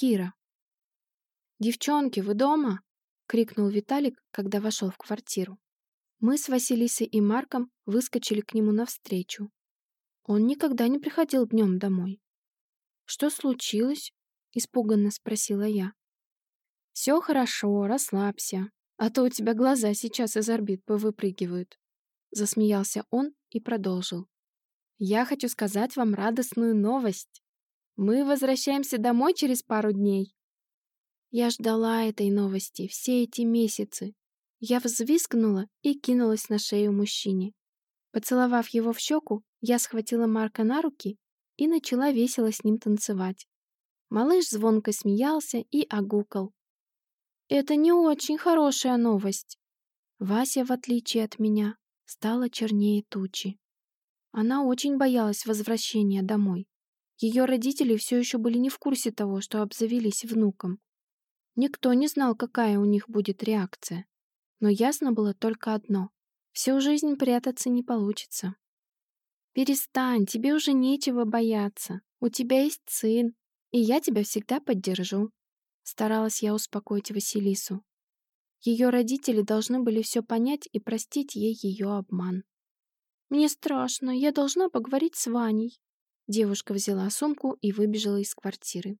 Кира. «Девчонки, вы дома?» — крикнул Виталик, когда вошел в квартиру. Мы с Василисой и Марком выскочили к нему навстречу. Он никогда не приходил днем домой. «Что случилось?» — испуганно спросила я. «Все хорошо, расслабься, а то у тебя глаза сейчас из орбит повыпрыгивают». Засмеялся он и продолжил. «Я хочу сказать вам радостную новость. Мы возвращаемся домой через пару дней». Я ждала этой новости все эти месяцы. Я взвизгнула и кинулась на шею мужчине. Поцеловав его в щеку, я схватила Марка на руки и начала весело с ним танцевать. Малыш звонко смеялся и огукал. «Это не очень хорошая новость». Вася, в отличие от меня, стала чернее тучи. Она очень боялась возвращения домой. Ее родители все еще были не в курсе того, что обзавелись внуком. Никто не знал, какая у них будет реакция. Но ясно было только одно. Всю жизнь прятаться не получится. «Перестань, тебе уже нечего бояться. У тебя есть сын, и я тебя всегда поддержу», Старалась я успокоить Василису. Ее родители должны были все понять и простить ей ее обман. «Мне страшно, я должна поговорить с Ваней». Девушка взяла сумку и выбежала из квартиры.